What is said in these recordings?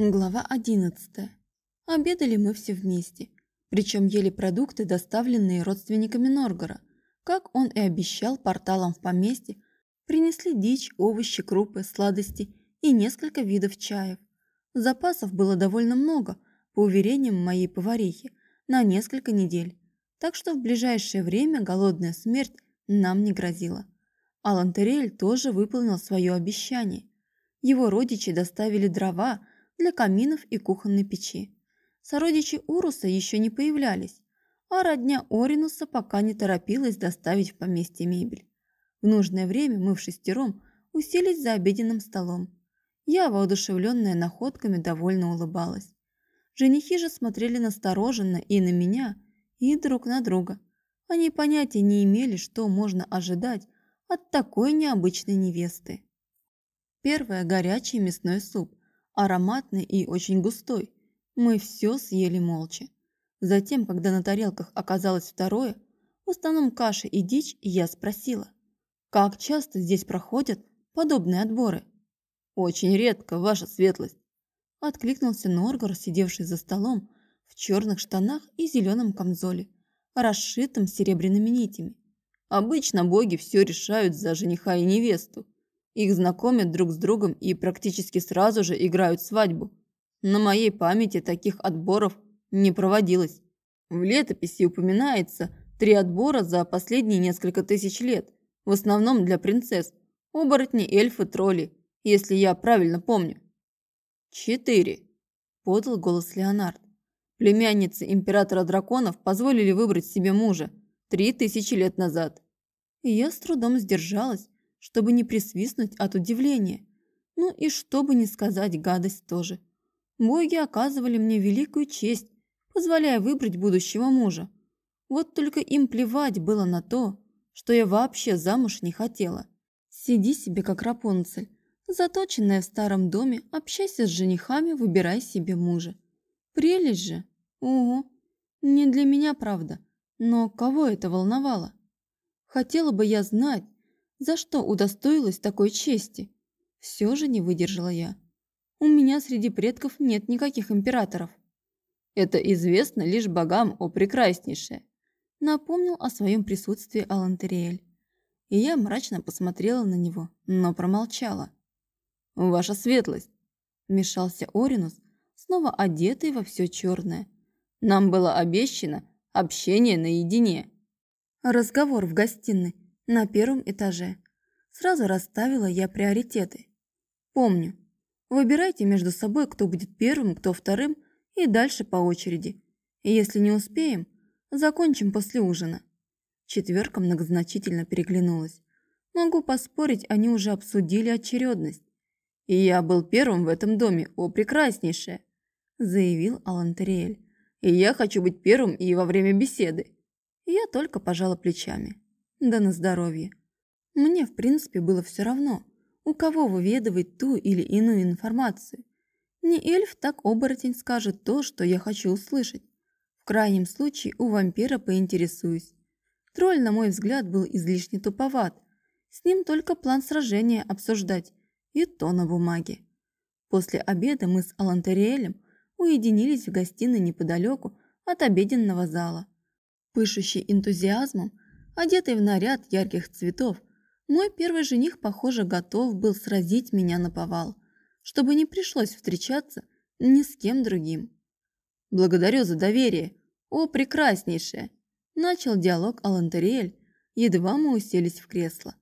Глава 11. Обедали мы все вместе, причем ели продукты, доставленные родственниками Норгора. Как он и обещал порталом в поместье, принесли дичь, овощи, крупы, сладости и несколько видов чаев. Запасов было довольно много, по уверениям моей поварихи, на несколько недель, так что в ближайшее время голодная смерть нам не грозила. Алан Терель тоже выполнил свое обещание. Его родичи доставили дрова, для каминов и кухонной печи. Сородичи Уруса еще не появлялись, а родня Оринуса пока не торопилась доставить в поместье мебель. В нужное время мы в шестером уселись за обеденным столом. Я, воодушевленная находками, довольно улыбалась. Женихи же смотрели настороженно и на меня, и друг на друга. Они понятия не имели, что можно ожидать от такой необычной невесты. Первое – горячий мясной суп ароматный и очень густой. Мы все съели молча. Затем, когда на тарелках оказалось второе, в основном каша и дичь, я спросила, как часто здесь проходят подобные отборы? «Очень редко, ваша светлость», – откликнулся Норгор, сидевший за столом в черных штанах и зеленом камзоле, расшитым серебряными нитями. «Обычно боги все решают за жениха и невесту, их знакомят друг с другом и практически сразу же играют свадьбу. На моей памяти таких отборов не проводилось. В летописи упоминается три отбора за последние несколько тысяч лет, в основном для принцесс, оборотни, эльфы, тролли, если я правильно помню. «Четыре», – подал голос Леонард. Племянницы императора драконов позволили выбрать себе мужа три тысячи лет назад. Я с трудом сдержалась, чтобы не присвистнуть от удивления. Ну и чтобы не сказать гадость тоже. Боги оказывали мне великую честь, позволяя выбрать будущего мужа. Вот только им плевать было на то, что я вообще замуж не хотела. Сиди себе как Рапунцель, заточенная в старом доме, общайся с женихами, выбирай себе мужа. Прелесть же. Ого. Не для меня, правда. Но кого это волновало? Хотела бы я знать, за что удостоилась такой чести? Все же не выдержала я. У меня среди предков нет никаких императоров. Это известно лишь богам, о прекраснейшее. Напомнил о своем присутствии Алантериэль. И я мрачно посмотрела на него, но промолчала. «Ваша светлость!» – вмешался Оринус, снова одетый во все черное. «Нам было обещано общение наедине». Разговор в гостиной на первом этаже. Сразу расставила я приоритеты. Помню, выбирайте между собой, кто будет первым, кто вторым, и дальше по очереди. И если не успеем, закончим после ужина. Четверка многозначительно переглянулась. Могу поспорить, они уже обсудили очередность. «И я был первым в этом доме, о прекраснейшее!» заявил Алантериэль. «И я хочу быть первым и во время беседы». Я только пожала плечами. Да на здоровье. Мне, в принципе, было все равно, у кого выведывать ту или иную информацию. Не эльф, так оборотень скажет то, что я хочу услышать. В крайнем случае у вампира поинтересуюсь. Тролль, на мой взгляд, был излишне туповат. С ним только план сражения обсуждать, и то на бумаге. После обеда мы с Алантериэлем уединились в гостиной неподалеку от обеденного зала. Пышущий энтузиазмом, Одетый в наряд ярких цветов, мой первый жених, похоже, готов был сразить меня на повал, чтобы не пришлось встречаться ни с кем другим. «Благодарю за доверие, о прекраснейшее!» Начал диалог Алантериэль, едва мы уселись в кресло.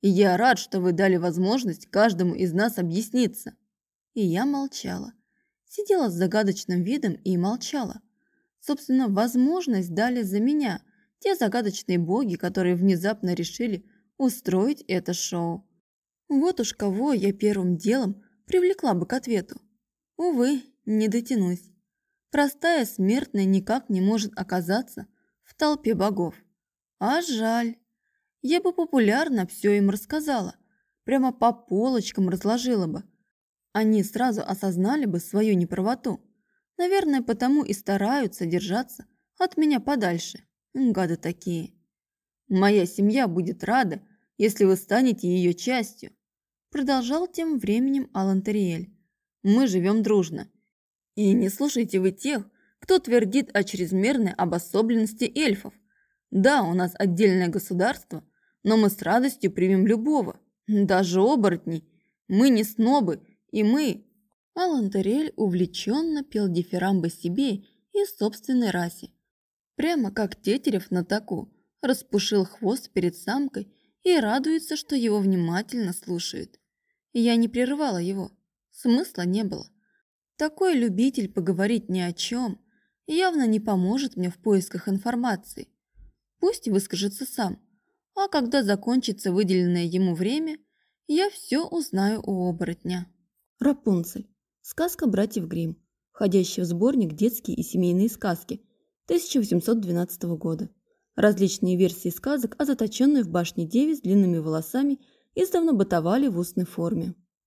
«Я рад, что вы дали возможность каждому из нас объясниться». И я молчала. Сидела с загадочным видом и молчала. Собственно, возможность дали за меня – те загадочные боги, которые внезапно решили устроить это шоу. Вот уж кого я первым делом привлекла бы к ответу. Увы, не дотянусь. Простая смертная никак не может оказаться в толпе богов. А жаль. Я бы популярно все им рассказала, прямо по полочкам разложила бы. Они сразу осознали бы свою неправоту. Наверное, потому и стараются держаться от меня подальше. Гады такие. Моя семья будет рада, если вы станете ее частью. Продолжал тем временем Алан Тариэль. Мы живем дружно. И не слушайте вы тех, кто твердит о чрезмерной обособленности эльфов. Да, у нас отдельное государство, но мы с радостью примем любого, даже оборотней. Мы не снобы, и мы... Алан Терель увлеченно пел дифирамбы себе и собственной расе. Прямо как Тетерев на таку, распушил хвост перед самкой и радуется, что его внимательно слушают. Я не прерывала его, смысла не было. Такой любитель поговорить ни о чем явно не поможет мне в поисках информации. Пусть выскажется сам, а когда закончится выделенное ему время, я все узнаю у оборотня. Рапунцель. Сказка братьев Гримм, входящая в сборник «Детские и семейные сказки» 1812 года. Различные версии сказок о заточенной в башне деве с длинными волосами издавна бытовали в устной форме.